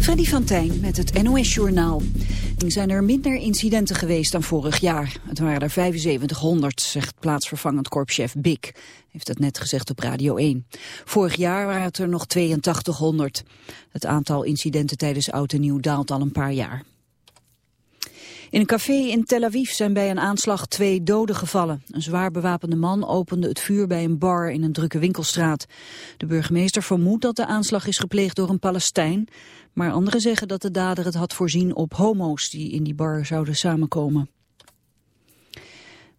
Freddy van Tijn met het NOS-journaal. Zijn er minder incidenten geweest dan vorig jaar. Het waren er 7500, zegt plaatsvervangend korpschef Bik. Heeft het net gezegd op Radio 1. Vorig jaar waren het er nog 8200. Het aantal incidenten tijdens Oud en Nieuw daalt al een paar jaar. In een café in Tel Aviv zijn bij een aanslag twee doden gevallen. Een zwaar bewapende man opende het vuur bij een bar in een drukke winkelstraat. De burgemeester vermoedt dat de aanslag is gepleegd door een Palestijn. Maar anderen zeggen dat de dader het had voorzien op homo's die in die bar zouden samenkomen.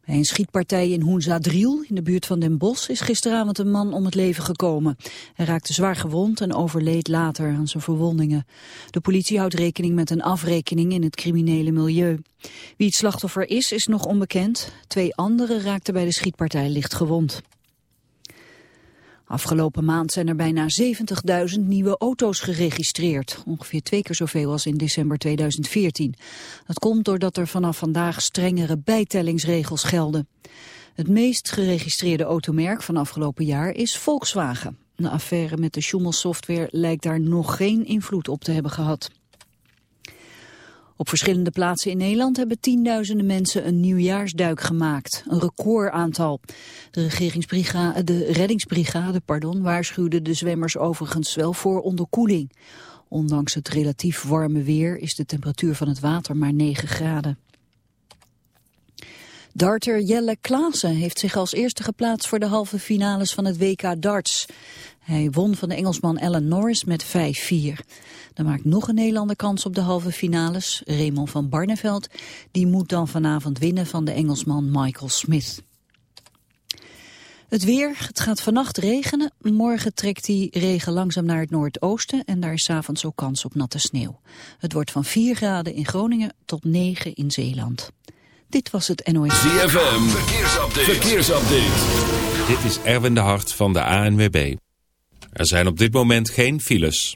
Bij een schietpartij in Hoenzadriel, in de buurt van Den Bosch, is gisteravond een man om het leven gekomen. Hij raakte zwaar gewond en overleed later aan zijn verwondingen. De politie houdt rekening met een afrekening in het criminele milieu. Wie het slachtoffer is, is nog onbekend. Twee anderen raakten bij de schietpartij licht gewond. Afgelopen maand zijn er bijna 70.000 nieuwe auto's geregistreerd. Ongeveer twee keer zoveel als in december 2014. Dat komt doordat er vanaf vandaag strengere bijtellingsregels gelden. Het meest geregistreerde automerk van afgelopen jaar is Volkswagen. De affaire met de Schumel-software lijkt daar nog geen invloed op te hebben gehad. Op verschillende plaatsen in Nederland hebben tienduizenden mensen een nieuwjaarsduik gemaakt. Een recordaantal. De, regeringsbrigade, de reddingsbrigade pardon, waarschuwde de zwemmers overigens wel voor onderkoeling. Ondanks het relatief warme weer is de temperatuur van het water maar 9 graden. Darter Jelle Klaassen heeft zich als eerste geplaatst voor de halve finales van het WK darts. Hij won van de Engelsman Alan Norris met 5-4. Dan maakt nog een Nederlander kans op de halve finales, Raymond van Barneveld. Die moet dan vanavond winnen van de Engelsman Michael Smith. Het weer, het gaat vannacht regenen. Morgen trekt die regen langzaam naar het noordoosten en daar is avonds ook kans op natte sneeuw. Het wordt van 4 graden in Groningen tot 9 in Zeeland. Dit was het NOS. ZFM, verkeersupdate. verkeersupdate. Dit is Erwin de Hart van de ANWB. Er zijn op dit moment geen files.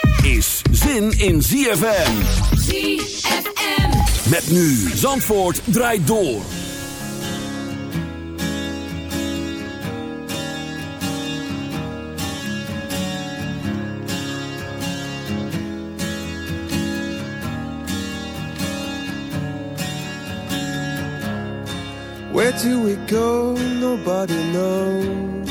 is zin in ZFM. ZFM. Met nu Zandvoort draait door. Where do we go? Nobody knows.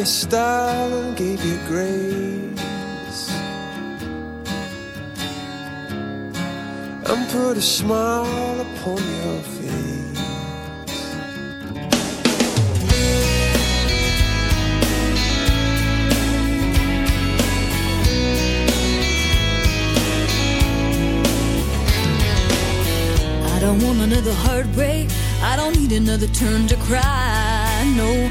God gave you style and gave you grace and put a smile upon your face. I don't want another heartbreak. I don't need another turn to cry. No,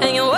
and you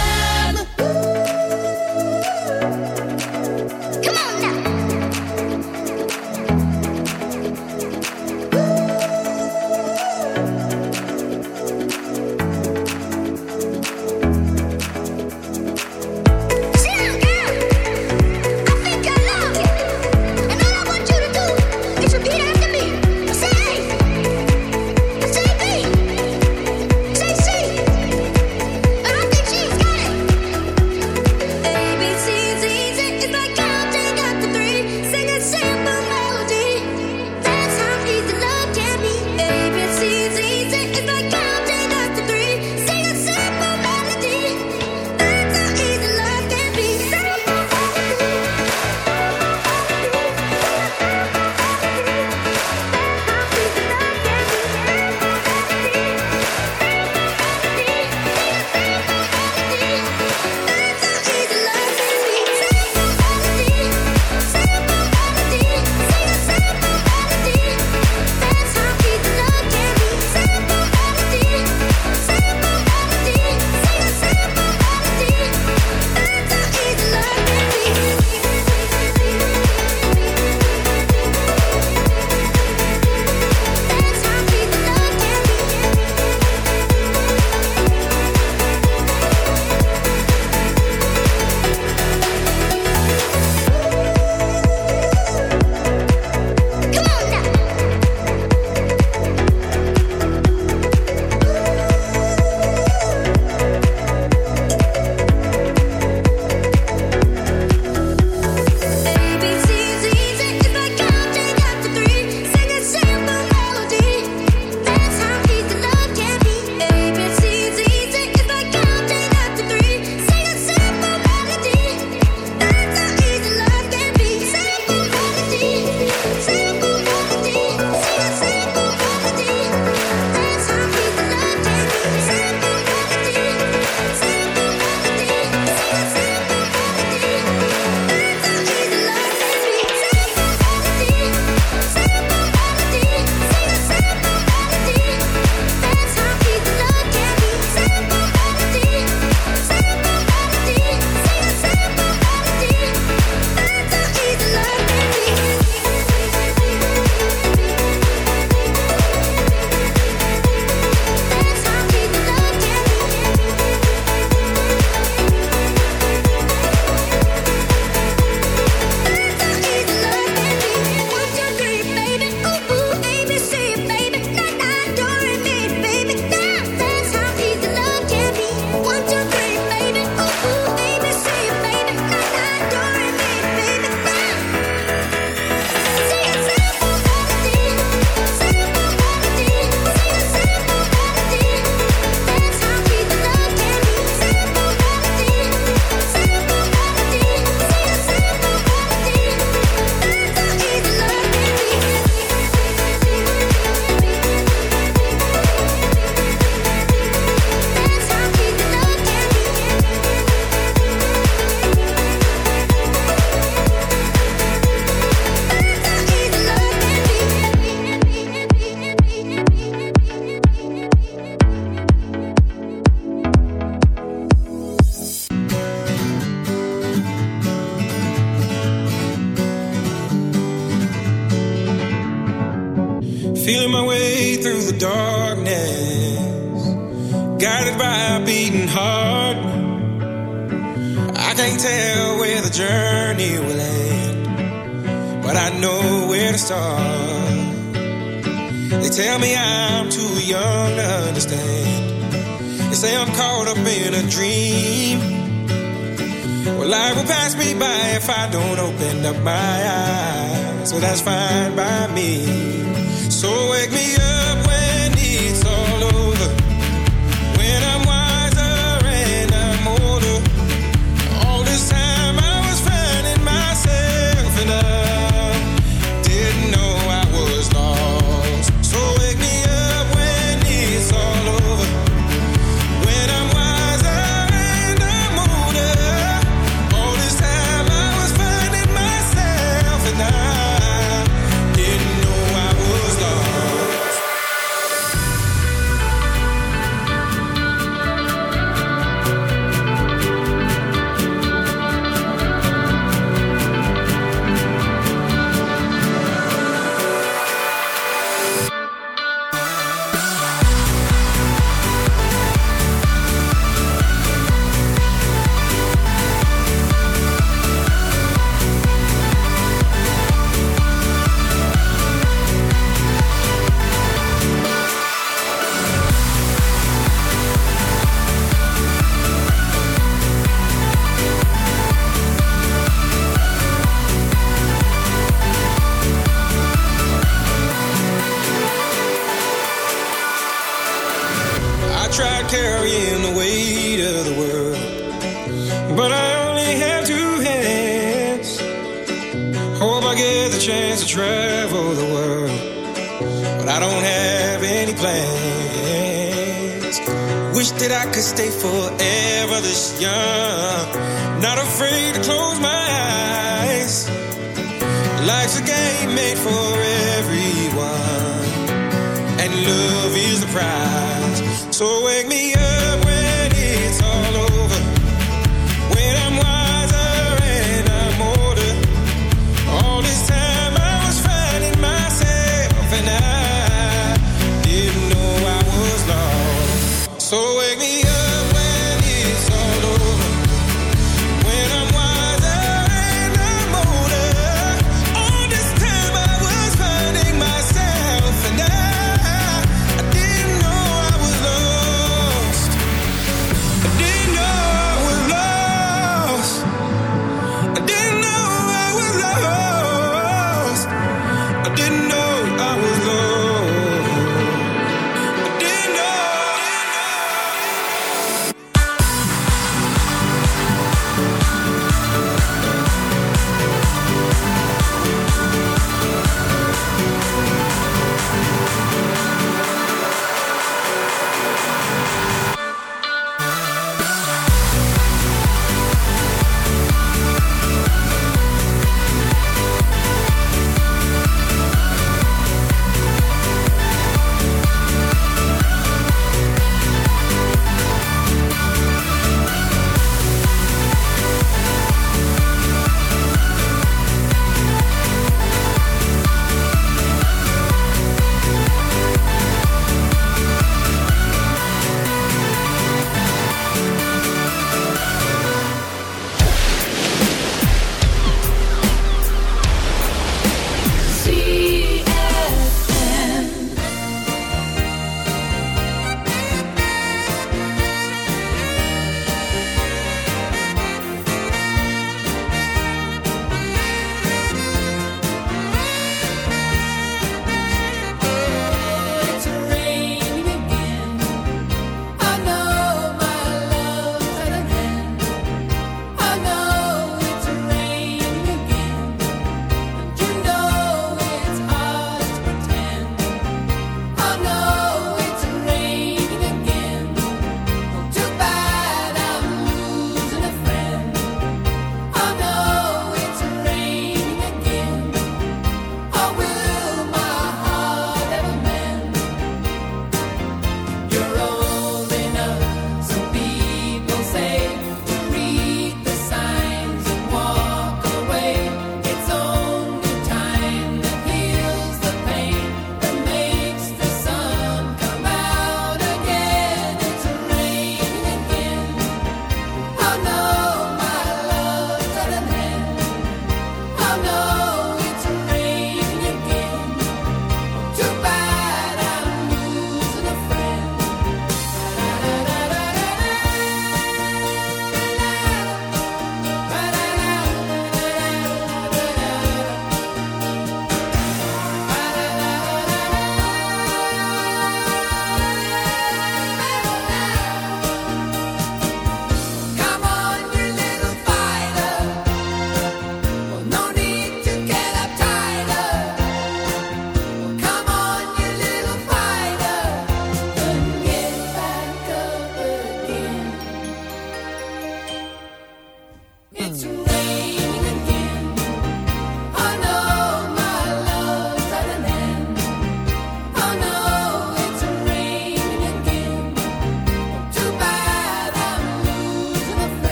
satisfied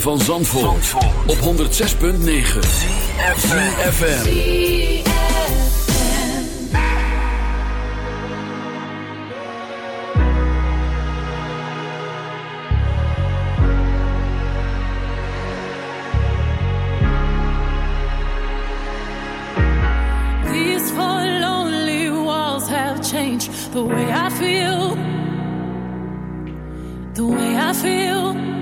van Zandvoort, Zandvoort. op 106.9 CFFM These four lonely walls have changed the way I feel. The way I feel.